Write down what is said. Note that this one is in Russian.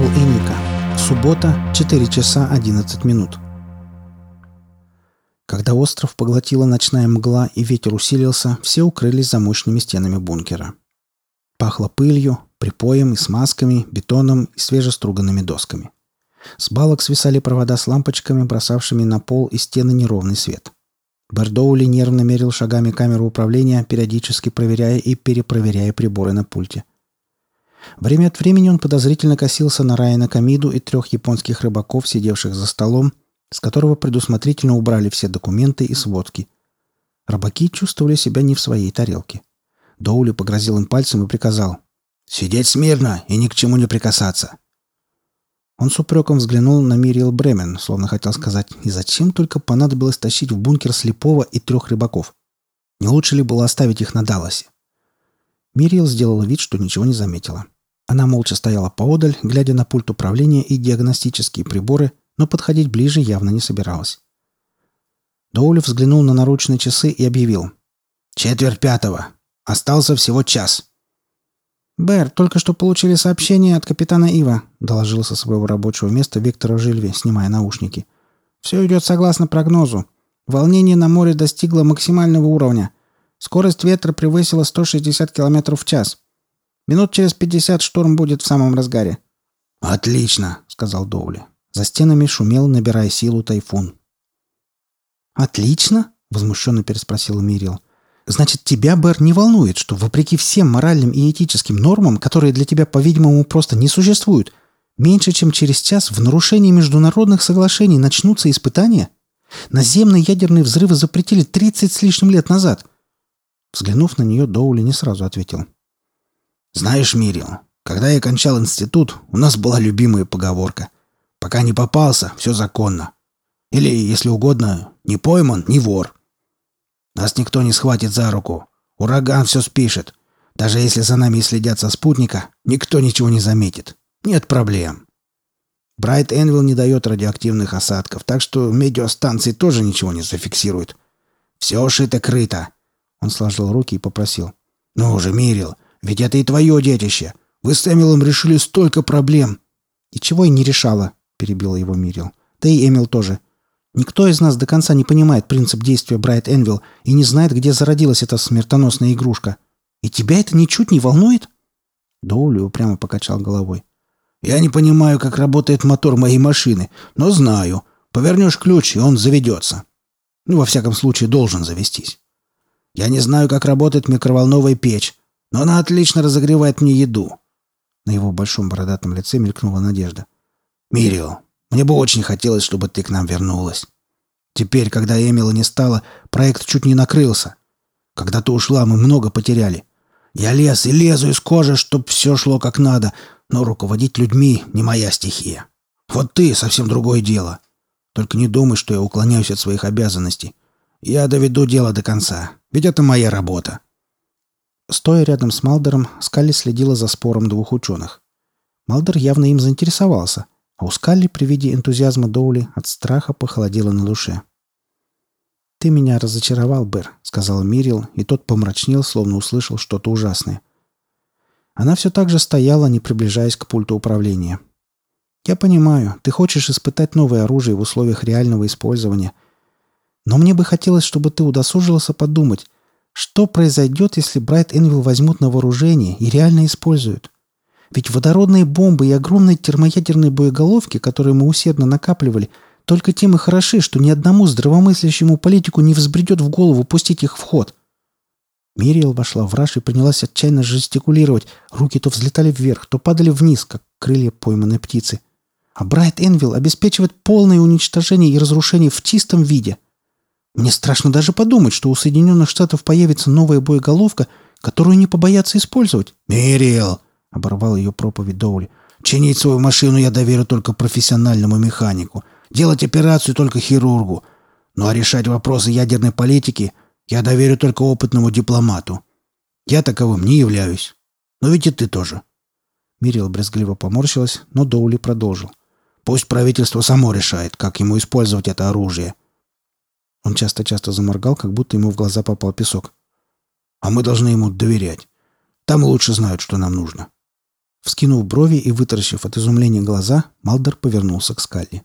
Сол и Ника. Суббота, 4 часа 11 минут. Когда остров поглотила ночная мгла и ветер усилился, все укрылись за мощными стенами бункера. Пахло пылью, припоем и смазками, бетоном и свежеструганными досками. С балок свисали провода с лампочками, бросавшими на пол и стены неровный свет. Бердоули нервно мерил шагами камеру управления, периодически проверяя и перепроверяя приборы на пульте. Время от времени он подозрительно косился на Райана Камиду и трех японских рыбаков, сидевших за столом, с которого предусмотрительно убрали все документы и сводки. Рыбаки чувствовали себя не в своей тарелке. Доули погрозил им пальцем и приказал «Сидеть смирно и ни к чему не прикасаться». Он с упреком взглянул на Мириэл Бремен, словно хотел сказать, и зачем только понадобилось тащить в бункер слепого и трех рыбаков? Не лучше ли было оставить их на Далласе? Мириэл сделала вид, что ничего не заметила. Она молча стояла поодаль, глядя на пульт управления и диагностические приборы, но подходить ближе явно не собиралась. Доулев взглянул на наручные часы и объявил. «Четверть пятого. Остался всего час». «Бэр, только что получили сообщение от капитана Ива», — доложил со своего рабочего места Виктора Жильви, снимая наушники. «Все идет согласно прогнозу. Волнение на море достигло максимального уровня. Скорость ветра превысила 160 км в час. Минут через 50 шторм будет в самом разгаре». «Отлично», — сказал Доули. За стенами шумел, набирая силу тайфун. «Отлично?» — возмущенно переспросила Мирил. «Значит, тебя, Бэр, не волнует, что, вопреки всем моральным и этическим нормам, которые для тебя, по-видимому, просто не существуют, меньше чем через час в нарушении международных соглашений начнутся испытания? Наземные ядерные взрывы запретили 30 с лишним лет назад». Взглянув на нее, Доули не сразу ответил. «Знаешь, Мирил, когда я кончал институт, у нас была любимая поговорка — Пока не попался, все законно. Или, если угодно, не пойман, не вор. Нас никто не схватит за руку. Ураган все спишет. Даже если за нами следят со спутника, никто ничего не заметит. Нет проблем. Брайт Энвилл не дает радиоактивных осадков, так что медиастанции тоже ничего не зафиксируют. Все шито-крыто. Он сложил руки и попросил. «Ну уже, Мирил, ведь это и твое детище. Вы с Эмилом решили столько проблем». «И чего я не решала?» перебила его Мирил. «Да и Эмил тоже. Никто из нас до конца не понимает принцип действия Брайт Энвилл и не знает, где зародилась эта смертоносная игрушка. И тебя это ничуть не волнует?» Доули упрямо покачал головой. «Я не понимаю, как работает мотор моей машины, но знаю. Повернешь ключ, и он заведется. Ну, во всяком случае, должен завестись. Я не знаю, как работает микроволновая печь, но она отлично разогревает мне еду». На его большом бородатом лице мелькнула надежда. «Мирио, мне бы очень хотелось, чтобы ты к нам вернулась. Теперь, когда Эмила не стало, проект чуть не накрылся. Когда ты ушла, мы много потеряли. Я лез и лезу из кожи, чтоб все шло как надо, но руководить людьми не моя стихия. Вот ты — совсем другое дело. Только не думай, что я уклоняюсь от своих обязанностей. Я доведу дело до конца, ведь это моя работа». Стоя рядом с Малдером, Скалли следила за спором двух ученых. Малдер явно им заинтересовался — а у Скалли при виде энтузиазма Доули от страха похолодело на душе. «Ты меня разочаровал, Бэр», — сказал Мирил, и тот помрачнел, словно услышал что-то ужасное. Она все так же стояла, не приближаясь к пульту управления. «Я понимаю, ты хочешь испытать новое оружие в условиях реального использования. Но мне бы хотелось, чтобы ты удосужился подумать, что произойдет, если Брайт Энвилл возьмут на вооружение и реально используют. Ведь водородные бомбы и огромные термоядерные боеголовки, которые мы усердно накапливали, только тем и хороши, что ни одному здравомыслящему политику не взбредет в голову пустить их в ход. Мириэл вошла в раж и принялась отчаянно жестикулировать. Руки то взлетали вверх, то падали вниз, как крылья пойманной птицы. А Брайт Энвилл обеспечивает полное уничтожение и разрушение в чистом виде. Мне страшно даже подумать, что у Соединенных Штатов появится новая боеголовка, которую не побоятся использовать. «Мириэл!» — оборвал ее проповедь Доули. «Чинить свою машину я доверю только профессиональному механику. Делать операцию только хирургу. Ну а решать вопросы ядерной политики я доверю только опытному дипломату. Я таковым не являюсь. Но ведь и ты тоже». Мирил брезгливо поморщилась, но Доули продолжил. «Пусть правительство само решает, как ему использовать это оружие». Он часто-часто заморгал, как будто ему в глаза попал песок. «А мы должны ему доверять. Там лучше знают, что нам нужно». Вскинув брови и вытаращив от изумления глаза, Малдер повернулся к Скалли.